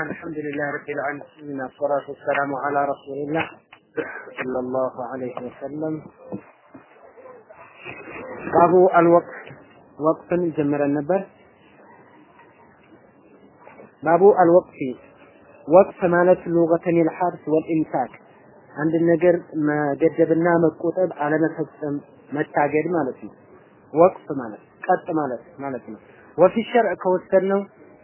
الله الحمد لله رب العالمين والصلاة والسلام على رسول الله صلى الله عليه وسلم ባቡ አልወቅፍ ወቅፍን ጀምረን ነበር። ባቡ አልወቅፊ ወቅፍ ማለት ሉገተን ልሐብስ ወልኢምሳክ አንድ ነገር መገደብና መቆጠብ አለመፈጸም መታገድ ማለት ነው። ወቅፍ ማለት ቀጥ ማለት ማለት ነው። ወፊ ሸርዕ ከወሰድነው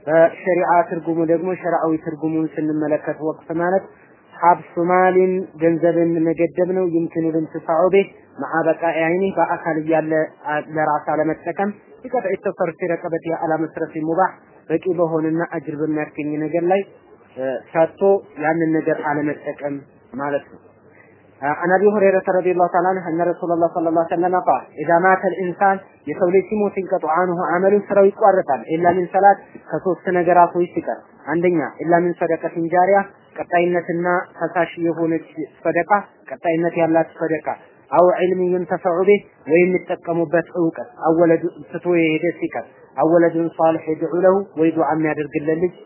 በሸሪዓ ትርጉሙ ደግሞ ሸርዓዊ ትርጉሙን ስንመለከት ወቅፍ ማለት ሀብሱ ማሊን ገንዘብን መገደብ ነው። ይምኪኑ ልንትፋዑ ቤት በቃኢ አይኒ በአካል እያለ ለራስ አለመጠቀም ይቀጥዕ ተሰርፊ ረቀበት አላ ሙባህ በቂ በሆነና አጅር በሚያስገኝ ነገር ላይ ሰጥቶ ያንን ነገር አለመጠቀም ማለት ነው። عن ابي هريره رضي الله تعالى عنه ان رسول الله صلى الله عليه وسلم قال اذا مات الانسان የሰው ልጅ ሲሞት ይንቀጡ አንሁ አመሉ ስራው ይቋረጣል ኢላ ሚን ሰላት ከሶስት ነገራቶች ሲቀር አንደኛ ኢላ ሚን ሰደቀቲን ጃሪያ ቀጣይነትና ፈሳሽ የሆነች ሰደቃ ቀጣይነት ያላት ሰደቃ አው ዒልም ይንተፈዑ ቢህ ወይ የሚጠቀሙበት እውቀት አወለዱ ትቶ የሄደ ሲቀር አወለዱን ሷልሕ የድዑ ለሁ ወይ ዱዓ የሚያደርግለት ልጅ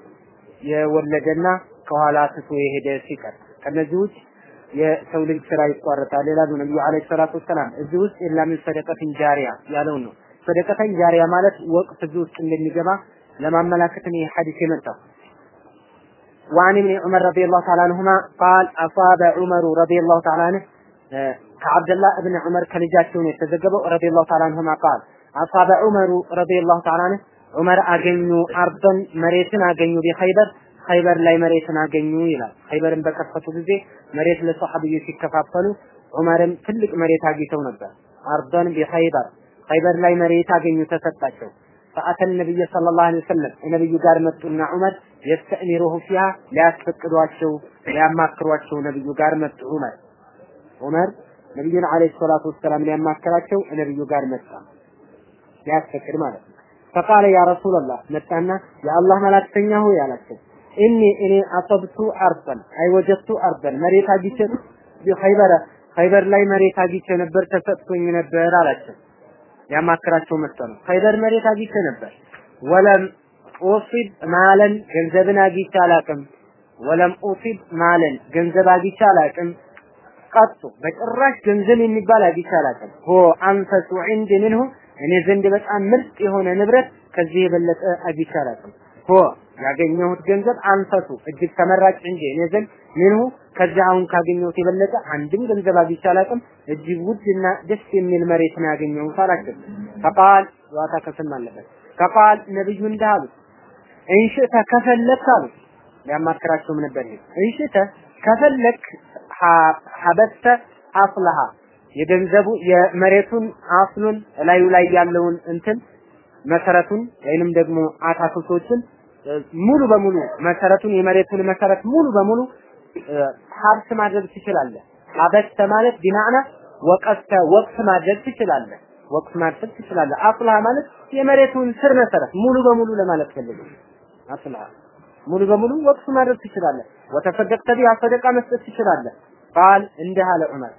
የወለደና ከኋላ ትቶ የሄደ ሲቀር ከነዚህ ውጭ የሰው ልጅ ስራ ይቋረጣል ይላሉ ነብዩ አለይሂ ሰላቱ ወሰላም። እዚህ ውስጥ ኢላ ሚን ሰደቀቲን ጃሪያ ያለው ነው። ሰደቀተን ጃሪያ ማለት ወቅት እዚህ ውስጥ እንደሚገባ ለማመላከት ነው ሐዲስ የመጣው። وعن ابن عمر رضي الله تعالى عنهما قال أصاب عمر رضي الله تعالى عنه كعبد الله بن عمر كلجاتهم يتزقبوا رضي الله تعالى عنهما قال أصاب عمر رضي الله تعالى عنه عمر أجنوا أرضا مريتنا أجنوا بخيبر ኸይበር ላይ መሬትን አገኙ ይላል። ኸይበርን በከፈቱ ጊዜ መሬት ለሰሐቢዩ ሲከፋፈሉ ዑመርም ትልቅ መሬት አግኝተው ነበር። أرضا بخيبر ኸይበር ላይ መሬት አገኙ ተሰጣቸው። فأتى النبي صلى الله عليه وسلم ነብዩ ጋር መጡና ዑመር يستأمره فيها ሊያስፈቅዷቸው ሊያማክሯቸው ነብዩ ጋር መጡ ዑመር ዑመር ነብዩን عليه الصلاة والسلام ሊያማክራቸው ነብዩ ጋር መጣ ሊያስፈቅድ ማለት ነው። فقال يا رسول الله መጣና የአላህ መላክተኛ ሆይ አላቸው إني እኔ أصبت አርበን አይወጀቱ አርበን መሬት አግኝቼ ኸይበረ ኸይበር ላይ መሬት አግኝቼ ነበር ተሰጥቶኝ ነበር አላቸው። ያማክራቸው መጣ ነው። ኸይበር መሬት አግኝቼ ነበር። ወለም ኡሲብ ማለን ገንዘብን አግኝቼ አላቅም። ወለም ኡሲብ ማለን ገንዘብ አግኝቼ አላቅም። ቀጡ በጭራሽ ገንዘብ የሚባል አግኝቼ አላቅም። ሆ አንፈሱ ዒንዲ ምንሁ እኔ ዘንድ በጣም ምርጥ የሆነ ንብረት ከዚህ የበለጠ አግኝቼ ሆ ያገኘሁት ገንዘብ አንፈሱ እጅግ ተመራጭ እንጂ እኔ ዘንድ ምንሁ ከዚህ አሁን ካገኘሁት የበለጠ አንድም ገንዘብ አግኝቼ አላውቅም። እጅግ ውድና ደስ የሚል መሬት ነው ያገኘሁት አላቸው። ፈቃል ዋታ ከስም አለበት። ፈቃል ነብዩ እንዳሉ እንሽተ ከፈለክ አሉ ሊያማክራቸውም ነበር ይሄ እንሽተ ከፈለክ ሀበስተ አስለሃ የገንዘቡ የመሬቱን አስሉን ላዩ ላይ ያለውን እንትን መሰረቱን ወይንም ደግሞ አታክልቶችን ሙሉ በሙሉ መሰረቱን የመሬቱን መሰረት ሙሉ በሙሉ ሀብት ማድረግ ትችላለህ። አበስተ ማለት ቢማዕና ወቀስተ ወቅት ማድረግ ትችላለህ። ወቅት ማድረግ ትችላለህ። አስላህ ማለት የመሬቱን ስር መሰረት ሙሉ በሙሉ ለማለት ፈልግ አስላህ ሙሉ በሙሉ ወቅት ማድረግ ትችላለህ። ወተፈደቅተ ቢሃ ሰደቃ መስጠት ትችላለህ። ቃል እንዲህ አለ ዑመር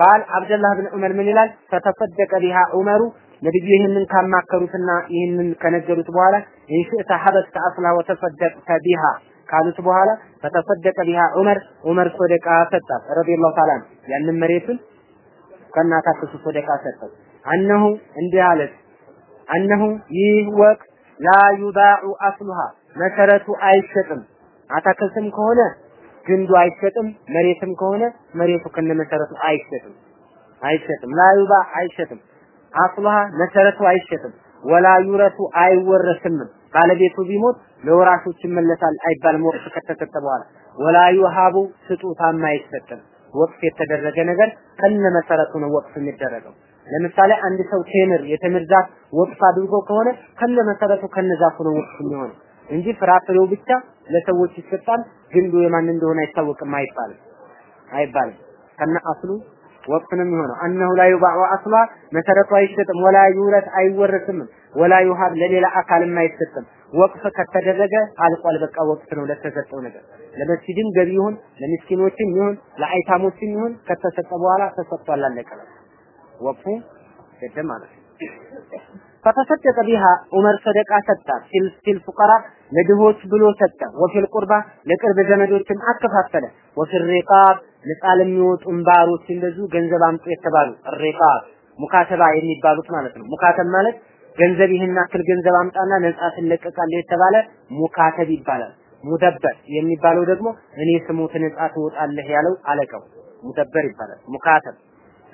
ቃል አብደላህ ብን ዑመር ምን ይላል? ፈተፈደቀ ቢሃ ዑመሩ ነብዩ ይህንን ካማከሩትና ይህንን ከነገሩት በኋላ ኢንሽእተ ሐበስተ አስላ ወተሰደቅተ ቢሃ ካሉት በኋላ ፈተሰደቀ ቢሃ ዑመር ዑመር ሰደቃ ሰጣት ረዲየላሁ ተዓላ ያንን መሬቱን ከናታክሱ ሰደቃ ሰጠው። አነሁ እንዲህ አለት አነሁ ይህ ወቅት ላ ዩባዑ አስሉሃ መሰረቱ አይሸጥም። አታክልትም ከሆነ ግንዱ አይሸጥም፣ መሬትም ከሆነ መሬቱ ከነ መሰረቱ አይሸጥም አይሸጥም። ላ ዩባዕ አይሸጥም። አስሉሃ መሰረቱ አይሸጥም። ወላ ዩረቱ አይወረስም። ባለቤቱ ቢሞት ለወራሾች ይመለሳል አይባልም። ወቅት ከተሰጠ በኋላ ወላ ዩሃቡ ስጦታም አይሰጥም። ወቅት የተደረገ ነገር ከነ መሰረቱ ነው ወቅት የሚደረገው። ለምሳሌ አንድ ሰው ቴምር የቴምር ዛፍ ወቅት አድርጎ ከሆነ ከነ መሰረቱ ከነ ዛፉ ነው ወቅት የሚሆነው እንጂ ፍራፍሬው ብቻ ለሰዎች ይሰጣል፣ ግንዱ የማን እንደሆነ አይታወቅም አይባልም አይባልም። ከነ አስሉ ወቅት ነው የሚሆነው። አነሁ ላ ዩባዑ አስሏ መሰረቱ አይሸጥም፣ ወላ ዩረት አይወረስም፣ ወላ ዩሃብ ለሌላ አካልም አይሰጥም። ወቅፍ ከተደረገ አልቋል። በቃ ወቅት ነው ለተሰጠው ነገር ለመስጂድም ገቢ ይሁን ለምስኪኖችም ይሁን ለአይታሞችም ይሁን ከተሰጠ በኋላ ተሰጥቷል፣ አለቀ። ወቅፉ ገደም ማለት ፈተሰደቀ ቢሃ ዑመር ሰደቃ ሰጣ ፊል ፉቀራ ለድሆች ብሎ ሰጠ። ወፊል ቁርባ ለቅርብ ዘመዶችም አከፋፈለ። ወፊል ሪቃብ ነፃ ለሚወጡ ባሮች እንደዚሁ ገንዘብ አምጡ የተባሉ ሪቃብ ሙካተባ የሚባሉት ማለት ነው። ሙካተብ ማለት ገንዘብ ይህን ያክል ገንዘብ አምጣና ነፃ ትለቀቃለህ የተባለ ሙካተብ ይባላል። ሙደበር የሚባለው ደግሞ እኔ ስሞት ነፃ ትወጣለህ ያለው አለቃው مدبر ይባላል። مكاتب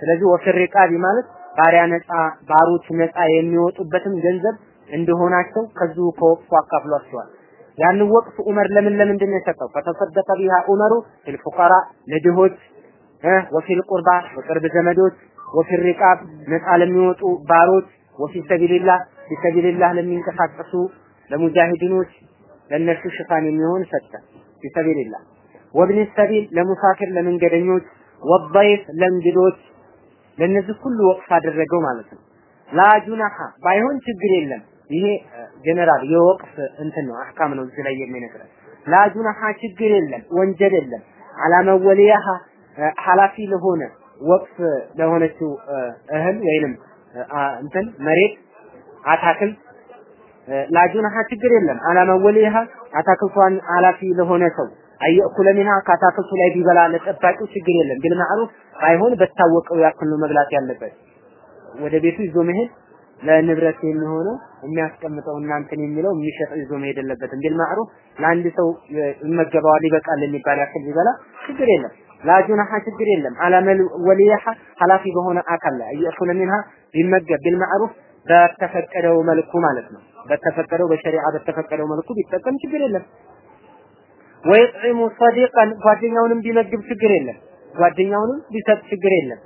ስለዚህ رقاب ማለት ባሪያ ነፃ ባሮች ነፃ የሚወጡበትም ገንዘብ እንደሆናቸው ከዚሁ ከወቅፉ አካፍሏቸዋል። ያን ወቅፍ ዑመር ለምን ለምንድን ነው የሰጠው? فتصدق بها عمر في الفقراء ለድሆች وفي القربى በቅርብ ዘመዶች وفي الرقاب ነፃ ለሚወጡ ባሮች وفي سبيل الله في سبيل الله ለሚንቀሳቀሱ ለሙጃሂዲኖች ለነሱ ሽፋን የሚሆን ሰጠ። ፊሰቢልላህ ወብን ሰቢል ለሙሳፊር ለመንገደኞች ወضይፍ ለእንግዶች ለነዚህ ሁሉ ወቅፍ አደረገው ማለት ነው። ላጁናሃ ባይሆን ችግር የለም። ይሄ ጀነራል የወቅፍ እንትን ነው አህካም ነው እዚህ ላይ የሚነግረን። ላጁናሃ ችግር የለም፣ ወንጀል የለም። አላመወሊያሃ ኃላፊ ለሆነ ወቅፍ ለሆነችው እህል ወይንም እንትን መሬት አታክልት ላጁናሃ ችግር የለም። አላመወሊያሃ አታክልቷን ኃላፊ ለሆነ ሰው አየእኩለ ሚንሃ ከአታክልቱ ላይ ቢበላ ለጠባቂው ችግር የለም። ቢል ማዕሩፍ ባይሆን በታወቀው ያክል ነው መብላት ያለበት። ወደ ቤቱ ይዞ መሄድ ለንብረት የሚሆነው የሚያስቀምጠው እናንተን የሚለው የሚሸጠው ይዞ መሄድ የለበትም። ቢል ማዕሩፍ ለአንድ ሰው ይመገባዋል ይበቃል የሚባል ያክል ቢበላ ችግር የለም። ላጁናሃ ችግር የለም። አላመል ወሊያሃ ኃላፊ በሆነ አካል ላይ አየእኩለ ሚንሃ ቢመገብ ቢል ማዕሩፍ በተፈቀደው መልኩ ማለት ነው። በተፈቀደው በሸሪዓ በተፈቀደው መልኩ ቢጠቀም ችግር የለም። ወይጥዒሙ ሰዲቀን ጓደኛውንም ቢመግብ ችግር የለም። ጓደኛውንም ቢሰጥ ችግር የለም።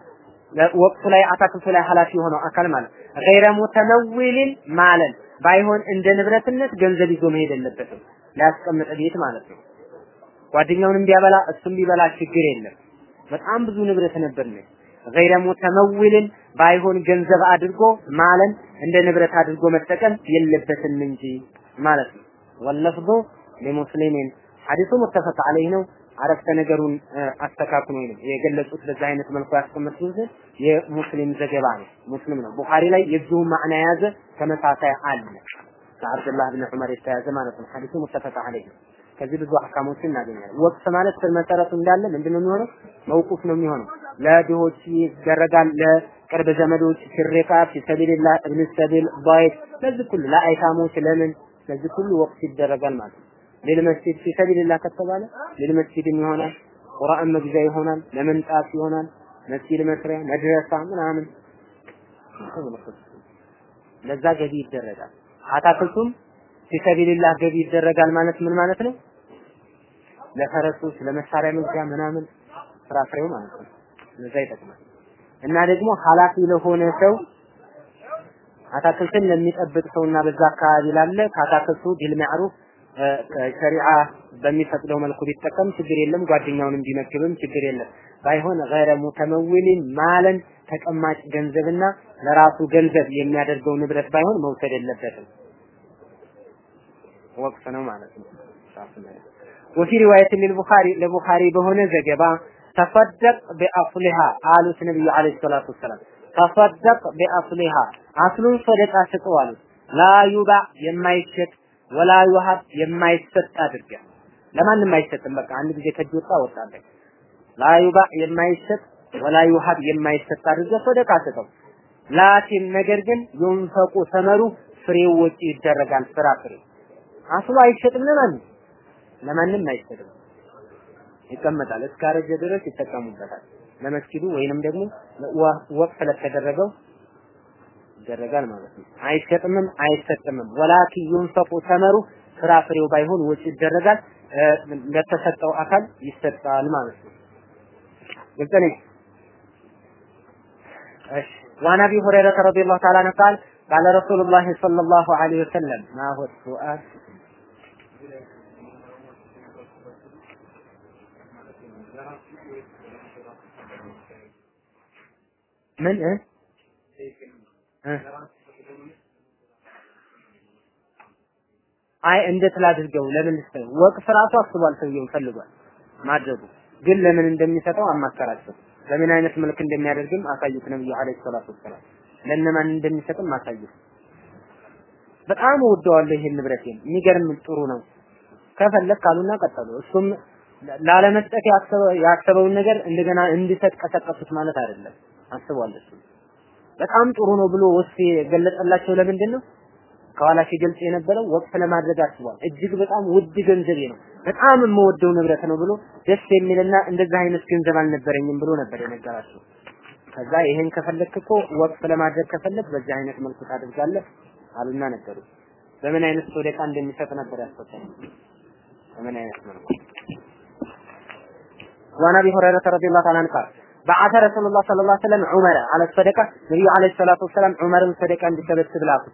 ወቅቱ ላይ አታክልቱ ላይ ኃላፊ የሆነው አካል ማለት ገይረ ሙተመዊልን ማለን ባይሆን እንደ ንብረትነት ገንዘብ ይዞ መሄድ የለበትም። ሊያስቀምጥ ቤት ማለት ነው። ጓደኛውንም ቢያበላ እሱም ቢበላ ችግር የለም። በጣም ብዙ ንብረት ነበር ነው። ገይረ ሙተመዊልን ባይሆን ገንዘብ አድርጎ ማለን እንደ ንብረት አድርጎ መጠቀም የለበትም እንጂ ማለት ነው። ወለፍዙ ለሙስሊሚን ሐዲሱ ሙተፈቅ ዐለይህ ነው። አረፍተ ነገሩን አስተካክሎ ነው የገለጹት። በዛ አይነት መልኩ ያስቀመጡት የሙስሊም ዘገባ ነው። ሙስሊም ነው። ቡኻሪ ላይ የዚሁ ማዕና የያዘ ተመሳሳይ አለ። ከአብዱላህ ብን ዑመር የተያዘ ማለት ነው። ሐዲሱ ሙተፈቅ ዐለይህ ነው። ከዚህ ብዙ አህካሞችን እናገኛለን። ወቅት ማለት መሰረቱ እንዳለ ምንድነው የሚሆነው? መውቁፍ ነው የሚሆነው። ለድሆች ይደረጋል፣ ለቅርብ ዘመዶች ሲሪቃ ፊሰቢልላህ እብን ሰቢል ዳይፍ ለዚህ ሁሉ ለአይታሞች ለምን ለዚህ ሁሉ ወቅት ይደረጋል ማለት ነው። ለልመስጂድ ፊሰቢልላህ ከተባለ ለልመስጂድም ይሆናል፣ ቁርአን መግዣ ይሆናል፣ ለመንጣፍ ይሆናል፣ መስጂድ መስሪያ፣ መድረሳ ምናምን ለዛ ገቢ ይደረጋል። አታክልቱም ፊሰቢልላህ ገቢ ይደረጋል ማለት ምን ማለት ነው? ለፈረሶች ለመሳሪያ መግዣ ምናምን ፍራፍሬው ማለት ነው። ለዛ ይጠቅማል። እና ደግሞ ኃላፊ ለሆነ ሰው አታክልትን ለሚጠብቅ ሰውና በዛ አካባቢ ላለ ከአታክልቱ ቢል ሸሪዓ በሚፈቅደው መልኩ ቢጠቀም ችግር የለም። ጓደኛውንም ቢመግብም ችግር የለም። ባይሆን ገይረ ሙተመዊልን ማለን ተቀማጭ ገንዘብና ለራሱ ገንዘብ የሚያደርገው ንብረት ባይሆን መውሰድ የለበትም። ወቅፍ ነው ማለት ነው። ወፊ ሪዋየት ለልቡኻሪ ለቡኻሪ በሆነ ዘገባ ተፈደቅ ቢአፍሊሃ አሉት ነብዩ አለይሂ ሰላቱ ወሰላም። ተፈደቅ ቢአፍሊሃ አስሉን ሰደቃ ስጠው አሉት። ላ የማይሸጥ ወላ ዩሀብ የማይሰጥ አድርገህ ለማንም አይሰጥም። በቃ አንድ ጊዜ ከእጅ ወጣ ወጣለህ። ላ ዩባ የማይሸጥ ወላ ዩሀብ የማይሰጥ አድርገህ ሰደቃ ስጠው። ላኪን ነገር ግን ዩንፈቁ ሰመሩ ፍሬው ወጪ ይደረጋል። ፍራፍሬ አስሉ አይሸጥም ለማንም ለማንም አይሸጥም። ይቀመጣል እስካረጀ ድረስ ይጠቀሙበታል። ለመስጊዱ ወይንም ደግሞ ወቅፍ ለተደረገው ይደረጋል ማለት ነው። አይሸጥምም አይሰጥምም። ወላኪ ዩንፈቁ ተመሩ ፍራፍሬው ባይሆን ወጪ ይደረጋል፣ ለተሰጠው አካል ይሰጣል ማለት ነው። ግልጽ ነው። እሺ وعن ابي هريره رضي الله تعالى عنه قال قال رسول الله صلى الله عليه وسلم ما هو السؤال ምን እ አይ እንዴት ላድርገው? ለምን ልስጠው? ወቅፍ ራሱ አስቧል፣ ሰውየው ፈልጓል ማድረጉ ግን ለምን እንደሚሰጠው አማከራቸው። በምን አይነት መልክ እንደሚያደርግም አሳዩት ነብዩ አለይሂ ሰላቱ ወሰላም። ለእነማን እንደሚሰጥም አሳዩት። በጣም እወደዋለሁ ይሄን ንብረቴን የሚገርም ጥሩ ነው ከፈለግ ካሉና ቀጠሉ እሱም ላለመስጠት ያሰበውን ነገር እንደገና እንዲሰጥ ቀሰቀሱት ማለት አይደለም አስቧል እሱ በጣም ጥሩ ነው ብሎ ወስፌ ገለጸላቸው። ለምንድን ነው ከኋላ ሲገልጽ የነበረው ወቅፍ ለማድረግ አስቧል። እጅግ በጣም ውድ ገንዘቤ ነው፣ በጣም የምወደው ንብረት ነው ብሎ ደስ የሚልና እንደዚህ አይነት ገንዘብ አልነበረኝም ብሎ ነበር የነገራቸው። ከዛ ይሄን ከፈለክ እኮ ወቅፍ ለማድረግ ከፈለክ በዚህ አይነት መልኩ ታደርጋለህ አሉና ነገሩ። በምን አይነት ሶደቃ እንደሚሰጥ ነበር ያስፈታኝ። በምን አይነት መልኩ ዋና ቢሆረረ ረዲየላሁ ተዓላ አንሁ በዓተ ረሱሉላህ ሰለላሁ ዐለይሂ ወሰለም ዑመረ አለ ሰደቃ ነብዩ አለይሂ ሰላቱ ወሰላም ዑመርን ሰደቃ እንዲሰበስብ ላኩ።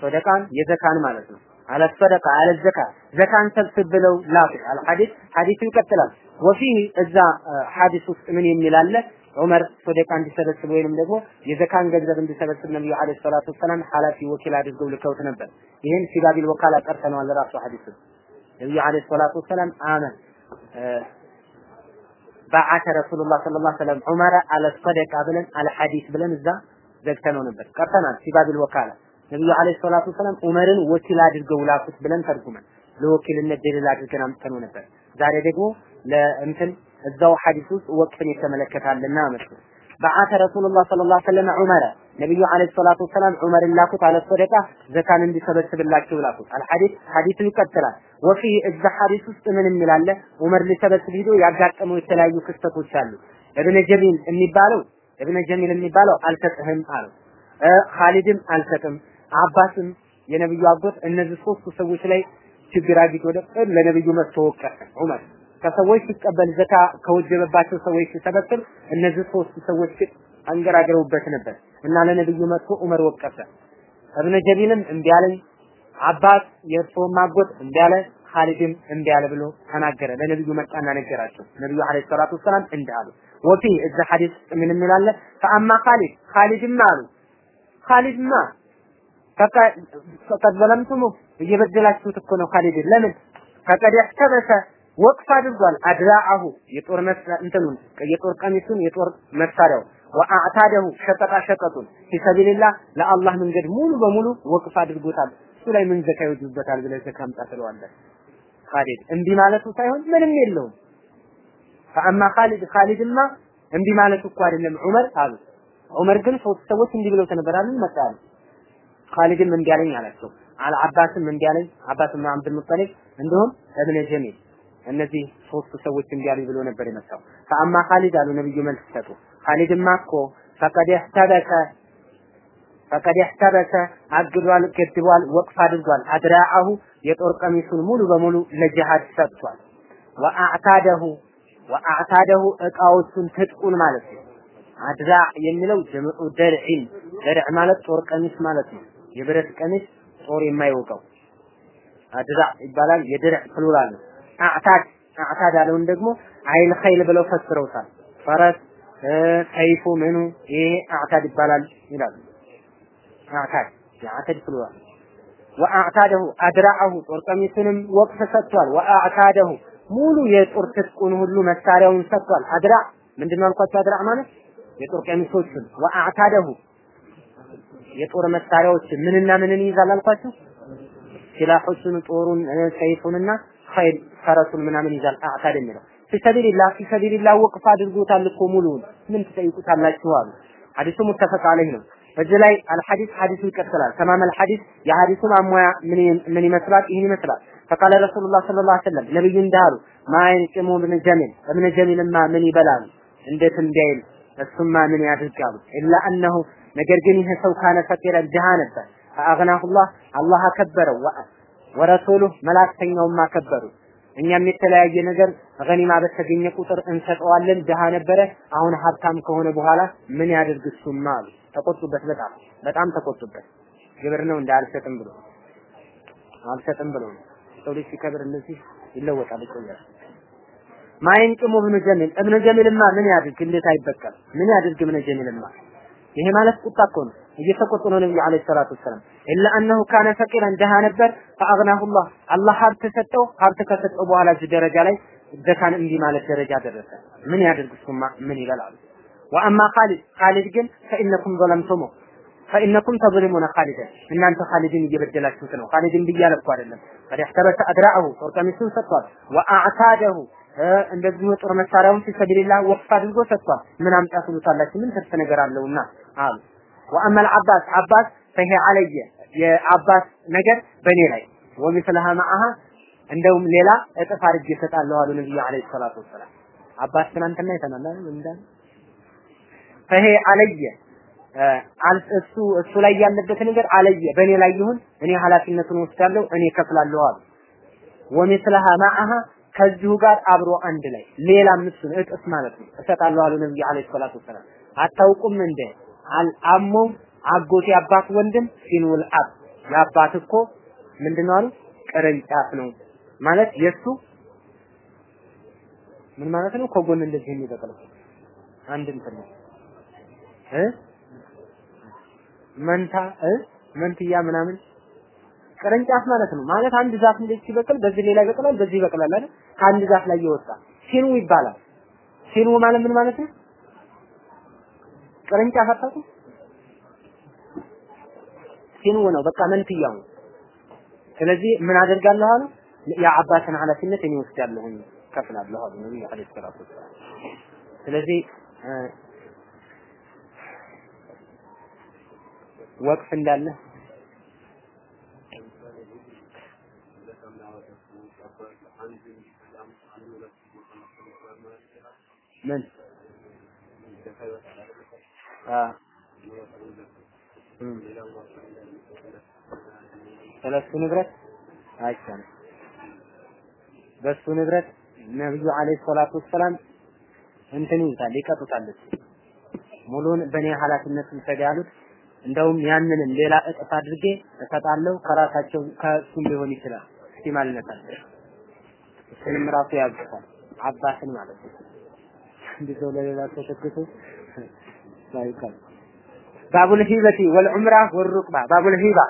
ሰደቃን የዘካን ማለት ነው። አለ ሰደቃ አለ ዘካ ዘካን ሰብስብ ብለው ላኩ። አል ሐዲስ ሐዲስ ይቀጥላል። ወፊህ እዛ ሐዲስ ውስጥ ምን የሚል አለ? ዑመር ሶደቃ እንዲሰበስብ ወይንም ደግሞ የዘካን ገንዘብ እንዲሰበስብ ነብዩ አለይሂ ሰላቱ ወሰላም ሐላፊ ወኪል አድርገው ልከውት ነበር። ይህን ሲባቢል ወካላ ቀርተነዋል። ራሱ ሐዲስ ነብዩ አለይሂ ሰላቱ ወሰላም አመን በዓተ ረሱሉላህ ሰለላሁ ዐለይሂ ወሰለም ዑመር አለ ሰደቃ ብለን አለ ሐዲስ ብለን እዛ ዘግተነው ነበር ቀርተናል። ሲባቢል ወካላ ነብዩ አለይሂ ሰላቱ ወሰላም ዑመርን ወኪል አድርገው ላኩት ብለን ተርጉመን ለወኪልነት ደሊል አድርገን አምጥተነው ነበር። ዛሬ ደግሞ ለእንትን እዛው ሐዲስ ውስጥ ወቅፍን ይተመለከታልና አመጡ በዓተ ረሱሉላህ ሰለላሁ ዐለይሂ ወሰለም ዑመረ ነብዩ አለይሂ ሰላቱ ወሰላም ዑመርን ላኩት አለ ሰደቃ ዘካን እንዲሰበስብላቸው ላኩት። አልሐዲስ ሐዲሱ ይቀጥላል። ወፊ እዛ ሐዲስ ውስጥ ምን የሚላለ ዑመር ሊሰበስብ ሂዶ ያጋጠመው የተለያዩ ክስተቶች አሉ። እብነ ጀሚል የሚባለው እብነ ጀሚል የሚባለው አልሰጥህም አለው። ኻሊድም አልሰጥም አባስም የነብዩ አጎት እነዚህ ሶስቱ ሰዎች ላይ ችግር አግኝቶ ነበር ለነብዩ መጥቶ ዑመር ከሰዎች ሲቀበል ዘካ ከወጀበባቸው ሰዎች ሲሰበስብ እነዚህ ሶስት ሰዎች አንገራግረውበት ነበር እና ለነብዩ መጥቶ ዑመር ወቀሰ። እብነ ጀቢልም እምቢ አለኝ አባት የእርስዎ ማጎት እምቢ አለ ኻሊድም እምቢ አለ ብሎ ተናገረ። ለነብዩ መጣና ነገራቸው። ነብዩ አለይሂ ሰላቱ ወሰላም እንዲህ አሉ። ወፊ እዛ ሐዲስ ምን የሚላለ ፈአማ ኻሊድ ኻሊድማ አሉ። ኻሊድማ ፈቀድ ዘለምቱሙ እየበደላችሁት እኮ ነው ኻሊድን። ለምን? ፈቀድ ያህተበሰ ወቅፍ አድርጓል። አድራአሁ የጦር መሳሪያ እንትኑን የጦር ቀሚሱን የጦር መሳሪያው ወአዕታደሁ ሸቀጣ ሸቀጡን። ፊሰቢልላህ ለአላህ መንገድ ሙሉ በሙሉ ወቅፍ አድርጎታል። እሱ ላይ ምን ዘካ ይወጅበታል ብለህ ዘካ አምጣ ትለዋለህ። ኻሊድ እምቢ ማለቱ ሳይሆን ምንም የለውም። ፈአማ ኻሊድ ኻሊድማ እምቢ ማለቱ እኮ አይደለም ዑመር አሉ። ዑመር ግን ሶስት ሰዎች እንዲህ ብለው ተነበራሉ መጣሉ። ኻሊድም እምቢ አለኝ አላቸው። አል አባስም እምቢ አለኝ። አባስም አብዱል እንዲሁም እብነ ጀሚል። እነዚህ ሶስት ሰዎች እንዲያሉ ብሎ ነበር የመጣው። ፈአማ ኻሊድ አሉ ነብዩ መልስ ሰጡ ኻሊድማ እኮ ፈቀድ ያህተበከ አግዷል ገድቧል ወቅፍ አድርጓል። አድራአሁ የጦር ቀሚሱን ሙሉ በሙሉ ለጂሃድ ሰጥቷል። ወአዕታደሁ ወአዕታደሁ እቃዎቹን ትጥቁን ማለት ነው። አድራ የሚለው ጀምዑ ደርዒን ደርዕ ማለት ጦር ቀሚስ ማለት ነው። የብረት ቀሚስ ጦር የማይወጋው أدراع ይባላል። የ درع plural ነው። أعتاد أعتاد ያለውን ደግሞ خيل خيل ብለው ፈስረውታል። ፈረስ ሰይፉ ምኑ? ይሄ أعتاد ይባላል ይላሉ أعتاد የ أعتاد plural። وأعتاده أدراعه ጦር ቀሚሱንም ወቅፍ ሰጥቷል። وأعتاده ሙሉ የጦር ትጥቁን ሁሉ መሳሪያውን ሰጥቷል። أدراع ምንድነው አልኳቸው أدراع ማለት የጦር ቀሚሶችን وأعتاده የጦር መሳሪያዎችን ምንና ምንን ይይዛል አልኳቸው? ሲላሖቹን ጦሩን ሰይፉንና ኸይል ፈረሱን ምናምን ይዛል አዕታድ የሚለው ፊሰቢልላህ ፊሰቢልላህ ወቅፍ አድርጎታል እኮ ሙሉውን ምን ትጠይቁታላችሁ አሉ። ሐዲሱ ሙተፈቅ አለህ ነው። እዚህ ላይ አልሐዲስ ሐዲሱ ይቀጥላል። ተማም አልሐዲስ የሐዲሱ ማሟያ ምን ይመስላል? ይህን ይመስላል። ፈቃለ ረሱሉላህ ሰለላሁ ዐለይሂ ወሰለም ነብዩ እንዳሉ ማይንቅሙ ብን ጀሚል እብነ ጀሚልማ ምን ይበላል እንዴት እንዲያይል እሱማ ምን ያድርጋሉ? ኢላ አነሁ ነገር ግን ይህ ሰው ካነ ፈቂረን ድሃ ነበር። ፈአግናሁላህ አላህ አከበረው። ወረሱሉ መላእክተኛውም አከበሩ እኛም የተለያየ ነገር ገኒማ በተገኘ ቁጥር እንሰጠዋለን። ድሃ ነበረ። አሁን ሀብታም ከሆነ በኋላ ምን ያድርግ እሱማ አሉ። ተቆጡበት በጣም በጣም ተቆጡበት። ግብር ነው እንደ አልሰጥም ብሎ አልሰጥም ብሎ ሰው ልጅ ሲከብር እንደዚህ ይለወጣል ይቆያል። ማይንቅሙ እብኑ ጀሚል። እብኑ ጀሚልማ ምን ያድርግ? እንዴት አይበቀል ምን ያድርግ እብኑ ጀሚልማ? ይሄ ማለት ቁጣ እኮ ነው እየተቆጡ ነው ነብዩ አለይሂ ሰላቱ ወሰለም። ኢላ አነሁ ካነ ፈቂረን ደሃ ነበር። ፈአግናሁላህ አላህ ሀብት ሰጠው። ሀብት ከሰጠው በኋላ እዚህ ደረጃ ላይ ዘካን እንዲ ማለት ደረጃ ደረሰ። ምን ያድርግ እሱማ ምን ይበላሉ። ወአማ ኻሊድ ኻሊድ ግን ፈኢነኩም ዘለምቱሙ ፈኢነኩም ተظلمون ኻሊደን እናንተ ኻሊድን እየበደላችሁት ነው። ኻሊድን ብያለኩ አይደለም። ቀድ እሕተበሰ አድራአሁ ጦር ሰጥቷል። ወአዕታደሁ እንደዚሁ ጦር መሳሪያውን ፊሰቢልላህ ወቅፍ አድርጎ ሰጥቷል። ምን አምጣ ትሉታላችሁ? ምን ትርፍ ነገር አለውና አሉ ወአመል አባስ አባስ ፈሄ አለየ የአባስ ነገር በእኔ ላይ ወሚስለሃ ማአሃ እንደውም ሌላ እጥፍ አድርጌ እሰጣለሁ አሉ ነብዩ አለይሂ ሰላቱ ወሰላም። አባስ ትናንትና የተናላ እንዳል ፈሄ አለየ እሱ እሱ ላይ ያለበት ነገር አለየ በእኔ ላይ ይሁን እኔ ኃላፊነቱን ወስዳለሁ እኔ ከፍላለሁ አሉ። ወሚስለሃ ማአሃ ከዚሁ ጋር አብሮ አንድ ላይ ሌላም እሱን እጥፍ ማለት ነው እሰጣለሁ አሉ ነብዩ አለይሂ ሰላቱ ወሰላም። አታውቁም እንደ አልአሙ አጎቴ አባት ወንድም ሲኑል አብ። የአባት እኮ ምንድነው አሉ? ቅርንጫፍ ነው። ማለት የሱ ምን ማለት ነው? ከጎን እንደዚህ የሚበቅለው አንድ እንትን ነው። እ? መንታ እ? መንትያ ምናምን ቅርንጫፍ ማለት ነው። ማለት አንድ ዛፍ እንደዚህ ሲበቅል በዚህ ሌላ ይበቅላል በዚህ ይበቅላል አይደል? ከአንድ ዛፍ ላይ የወጣ ሲኑ ይባላል። ሲኑ ማለት ምን ማለት ነው ቅርንጫፍ አታውቁም ሲኑ ነው። በቃ መንትያው ስለዚህ ምን አደርጋለሁ አሉ? የአባትን ኃላፊነት እኔ ወስዳለሁኝ ከፍላለሁ አሉ ነብዩ አለይሂ ሰላቱ ወሰላም። ስለዚህ ወቅፍ እንዳለ ምን ስለሱ ንብረት አይቻልም። በሱ ንብረት ነብዩ አለይሂ ሰላቱ ወሰላም እንትን ይሉታል ይቀጡታል። ሙሉን በእኔ ኃላፊነት ውሰድ ያሉት እንደውም ያንንም ሌላ እጥፍ አድርጌ እሰጣለሁ ከራሳቸው ከእሱም ሊሆን ይችላል አለ። እሱንም ራሱ ያዝታል አባትን ማለት ነው። እንዲህ ሰው ለሌላ ሰው ተክቶ ባቡል ሂበቲ ወልዑምራ ወሩቅባ ባቡል ሂባ